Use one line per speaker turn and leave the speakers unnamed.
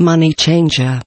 Money changer.